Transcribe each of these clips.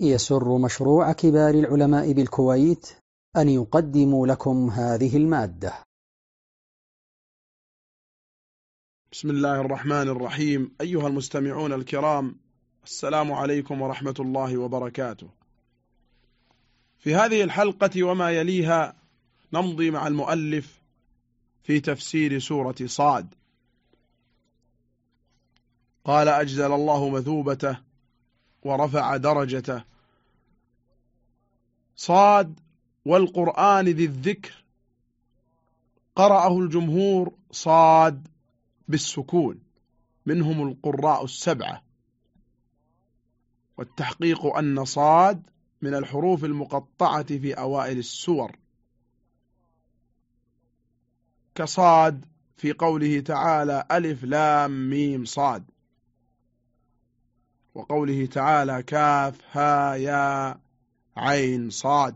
يسر مشروع كبار العلماء بالكويت أن يقدم لكم هذه المادة. بسم الله الرحمن الرحيم. أيها المستمعون الكرام السلام عليكم ورحمة الله وبركاته. في هذه الحلقة وما يليها نمضي مع المؤلف في تفسير سورة صاد. قال أجزل الله مثوبته ورفع درجته. صاد والقرآن ذي الذكر. قرأه الجمهور صاد بالسكون. منهم القراء السبعة. والتحقيق أن صاد من الحروف المقطعة في أوائل السور. كصاد في قوله تعالى ألف لام ميم صاد. وقوله تعالى كاف ها يا عين صاد.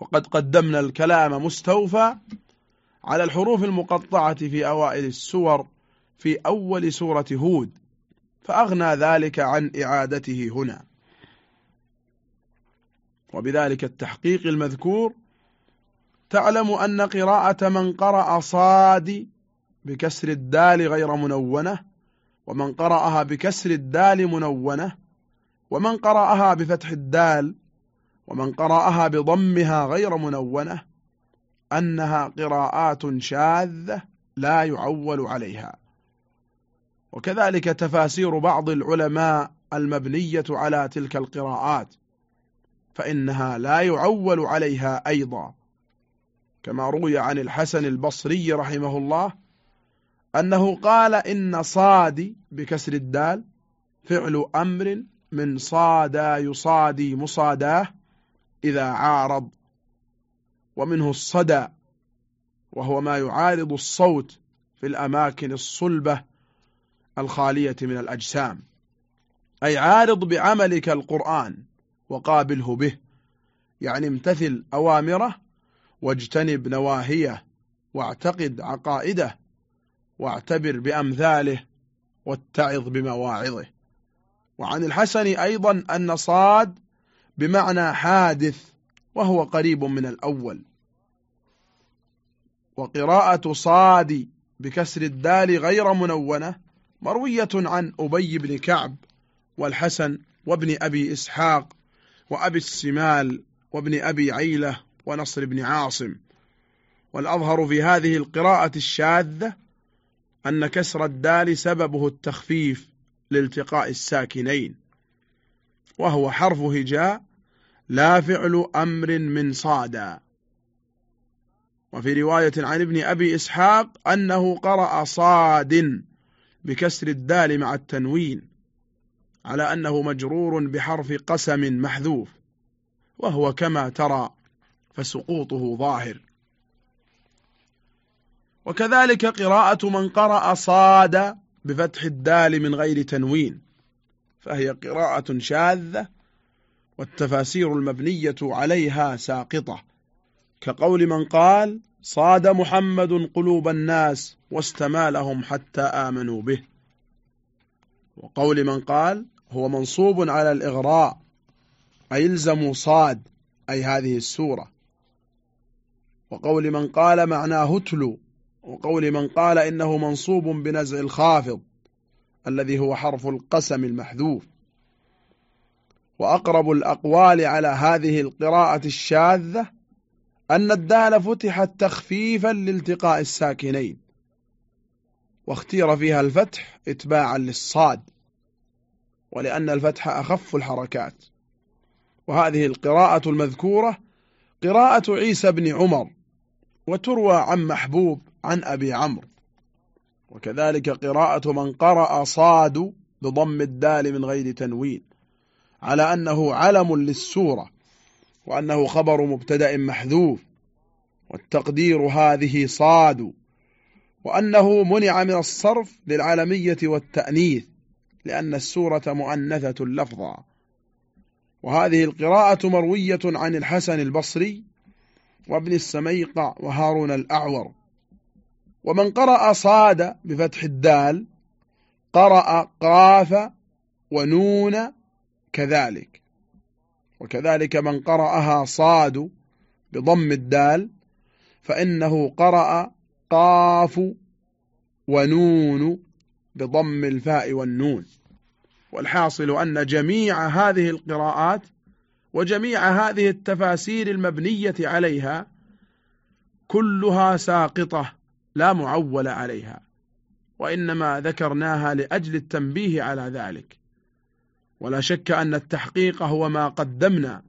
وقد قدمنا الكلام مستوفى على الحروف المقطعة في أوائل السور في أول سورة هود فأغنى ذلك عن إعادته هنا. وبذلك التحقيق المذكور تعلم أن قراءة من قرأ صاد بكسر الدال غير منونة ومن قرأها بكسر الدال منونة ومن قرأها بفتح الدال ومن قرأها بضمها غير منونة أنها قراءات شاذة لا يعول عليها. وكذلك تفاسير بعض العلماء المبنية على تلك القراءات فإنها لا يعول عليها أيضا. كما روي عن الحسن البصري رحمه الله أنه قال إن صادي بكسر الدال فعل أمر من صادى يصادي مصاداه إذا عارض ومنه الصدى وهو ما يعارض الصوت في الأماكن الصلبة الخالية من الأجسام. أي عارض بعملك القرآن وقابله به. يعني امتثل أوامره واجتنب نواهيه واعتقد عقائده واعتبر بأمثاله واتعظ بمواعظه. وعن الحسن أيضا أن صاد بمعنى حادث وهو قريب من الأول. وقراءة صاد بكسر الدال غير منونة مروية عن أبي بن كعب والحسن وابن أبي إسحاق وأبي السمال وابن أبي عيلة ونصر بن عاصم. والأظهر في هذه القراءة الشاذة أن كسر الدال سببه التخفيف لالتقاء الساكنين وهو حرف هجاء لا فعل أمر من صادا. وفي رواية عن ابن أبي إسحاق أنه قرأ صاد بكسر الدال مع التنوين على أنه مجرور بحرف قسم محذوف وهو كما ترى فسقوطه ظاهر. وكذلك قراءة من قرأ صاد بفتح الدال من غير تنوين فهي قراءة شاذة والتفاسير المبنية عليها ساقطة. كقول من قال صاد محمد قلوب الناس واستمالهم حتى آمنوا به وقول من قال هو منصوب على الإغراء أي الزموا صاد أي هذه السورة وقول من قال معناه اتلو وقول من قال إنه منصوب بنزع الخافض الذي هو حرف القسم المحذوف. وأقرب الأقوال على هذه القراءة الشاذة أن الدال فتحت تخفيفا لالتقاء الساكنين واختير فيها الفتح اتباعا للصاد ولأن الفتح أخف الحركات. وهذه القراءة المذكورة قراءة عيسى بن عمر وتروى عن محبوب عن أبي عمرو. وكذلك قراءة من قرأ صاد بضم الدال من غير تنوين. على أنه علم للسورة وأنه خبر مبتدأ محذوف والتقدير هذه صاد وأنه منع من الصرف للعالمية والتأنيث لأن السورة مؤنثة لفظا. وهذه القراءة مروية عن الحسن البصري وابن السميقع وهارون الأعور. ومن قرأ صاد بفتح الدال قرأ قاف ونون كذلك. وكذلك من قرأها صاد بضم الدال فإنه قرأ قاف ونون بضم الفاء والنون. والحاصل أن جميع هذه القراءات وجميع هذه التفاسير المبنية عليها كلها ساقطة لا معول عليها وإنما ذكرناها لأجل التنبيه على ذلك. ولا شك أن التحقيق هو ما قدمنا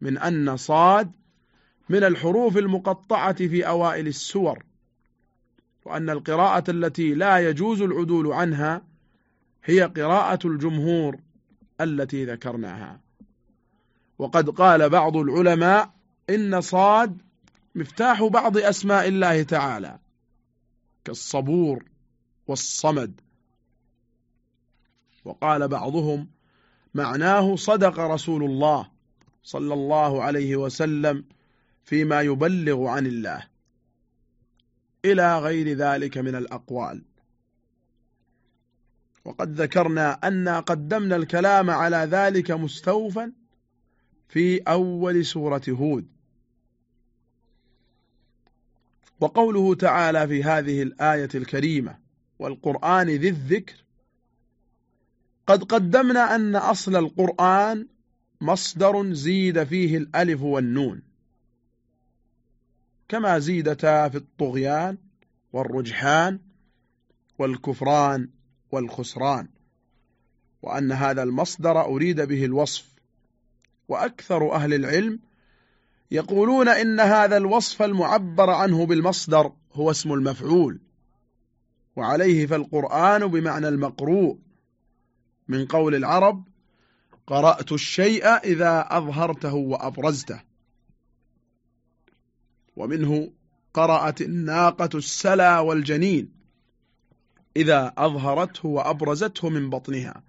من أن صاد من الحروف المقطعة في أوائل السور وأن القراءة التي لا يجوز العدول عنها هي قراءة الجمهور التي ذكرناها. وقد قال بعض العلماء إن صاد مفتاح بعض أسماء الله تعالى. كالصبور والصمد. وقال بعضهم معناه صدق رسول الله صلى الله عليه وسلم فيما يبلغ عن الله. إلى غير ذلك من الأقوال. وقد ذكرنا أن قدمنا الكلام على ذلك مستوفا في أول سورة هود. وقوله تعالى في هذه الآية الكريمة والقرآن ذي الذكر قد قدمنا أن أصل القرآن مصدر زيد فيه الألف والنون. كما زيدتا في الطغيان والرجحان والكفران والخسران وأن هذا المصدر أريد به الوصف وأكثر أهل العلم يقولون إن هذا الوصف المعبر عنه بالمصدر هو اسم المفعول وعليه فالقرآن بمعنى المقروء. من قول العرب قرأت الشيء إذا أظهرته وأبرزته. ومنه قرأت الناقة السلا والجنين إذا أظهرته وأبرزته من بطنها.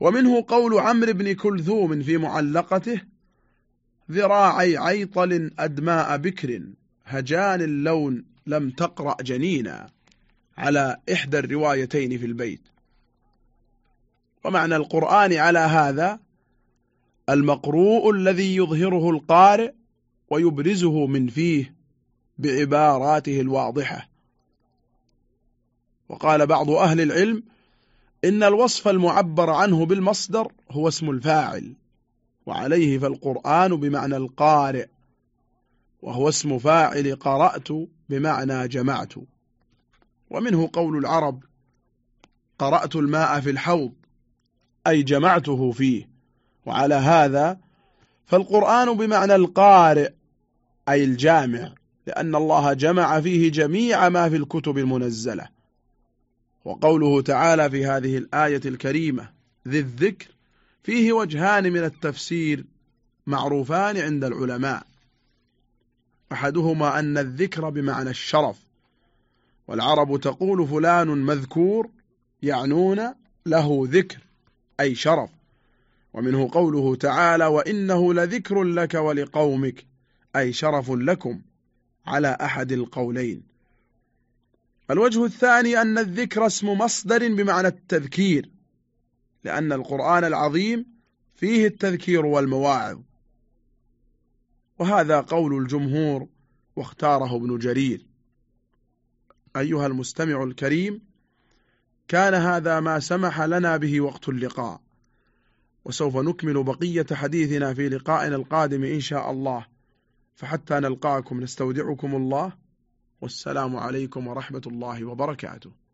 ومنه قول عمرو بن كلثوم في معلقته ذراعي عيطل أدماء بكر هجان اللون لم تقرأ جنينا. على إحدى الروايتين في البيت. ومعنى القرآن على هذا المقروء الذي يظهره القارئ ويبرزه من فيه بعباراته الواضحة. وقال بعض أهل العلم إن الوصف المعبر عنه بالمصدر هو اسم الفاعل. وعليه فالقرآن بمعنى القارئ وهو اسم فاعل قرأت بمعنى جمعت. ومنه قول العرب قرأت الماء في الحوض أي جمعته فيه. وعلى هذا فالقرآن بمعنى القارئ أي الجامع لأن الله جمع فيه جميع ما في الكتب المنزلة. وقوله تعالى في هذه الآية الكريمة ذي الذكر فيه وجهان من التفسير معروفان عند العلماء. أحدهما أن الذكر بمعنى الشرف والعرب تقول فلان مذكور يعنون له ذكر أي شرف. ومنه قوله تعالى وإنه لذكر لك ولقومك أي شرف لكم على أحد القولين. الوجه الثاني أن الذكر اسم مصدر بمعنى التذكير لأن القرآن العظيم فيه التذكير والمواعظ. وهذا قول الجمهور واختاره ابن جرير. أيها المستمع الكريم كان هذا ما سمح لنا به وقت اللقاء. وسوف نكمل بقية حديثنا في لقائنا القادم إن شاء الله. فحتى نلقاكم نستودعكم الله. والسلام عليكم ورحمة الله وبركاته.